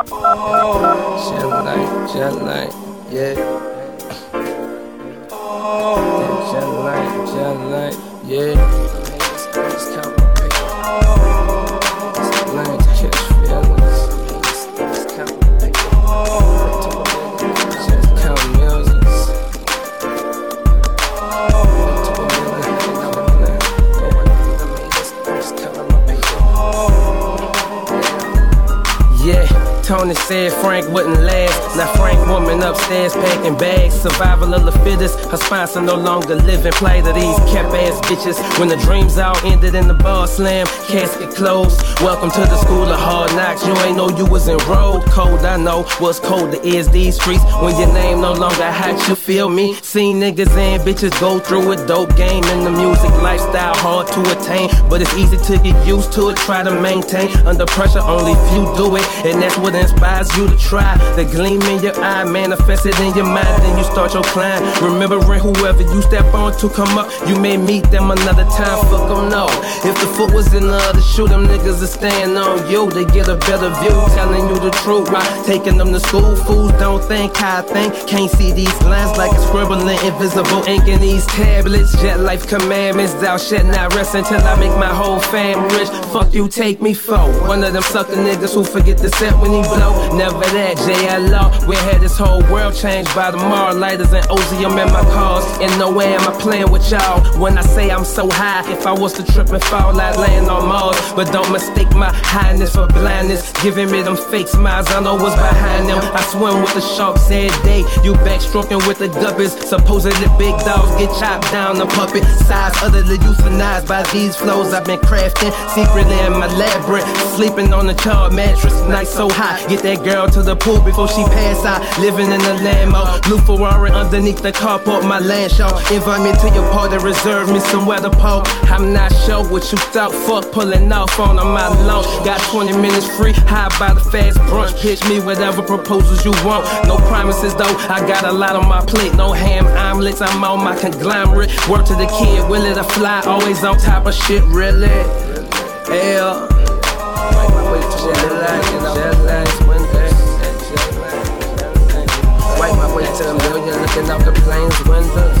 Jet light, jet light, yeah. Jet light, jet light, yeah. Tony said Frank wouldn't last. Now Frank woman upstairs packing bags. Survival of the fittest. Her sponsor no longer living. Play to these kept ass bitches. When the dreams all ended in the bar slam, casket closed. Welcome to the school of hard knocks. You ain't know you was enrolled. Cold, I know. What's colder is these streets. When your name no longer hot, you feel me? Seen niggas and bitches go through a dope game in the music lifestyle. Hard to attain, but it's easy to get used to it. Try to maintain under pressure, only few do it. And that's what inspires you to try. The gleam in your eye, manifested in your mind, then you start your climb. Remembering whoever you step on to come up, you may meet them another time. Fuck them, no. If the foot was in the other shoe, them niggas are staying on you. They get a better view, telling you the truth. Why taking them to school? Fools don't think how I think. Can't see these lines like it's scribbling invisible ink in these tablets. Jet life commandments, thou shalt not rest until I make my whole fam rich. Fuck you, take me for one of them sucker niggas who forget the set when he blow. Never that, JLR. We had this whole world changed by tomorrow. Lighters and Ozium in my cars. And way am I playing with y'all. When I say I'm so high, if I was to trip and fall, I'd land on Mars. But don't mistake my highness for blindness. Giving me them fake smiles, I know what's behind them. I swim with the sharks every day. You backstroking with the guppies. Supposedly big dogs get chopped down the puppet size. Utterly euthanized by these flows I've been crafting. Secretly in my labyrinth. Sleeping on the charred mattress. Night so hot. Get that girl to the pool before she pass out. Living in a Lambo. Blue Ferrari underneath the carport. My land show. Invite me to your party. Reserve me some weather pole. I'm not sure what you thought. Fuck pulling off on my lawn. Got 20 minutes free. High by the fast brunch. Pitch me whatever proposals you want. No promises though. I got a lot on my plate. No ham omelets. I'm on my conglomerate. Work to the kid. Will it a fly? Always on top of shit. Really? Looking out the planes windows.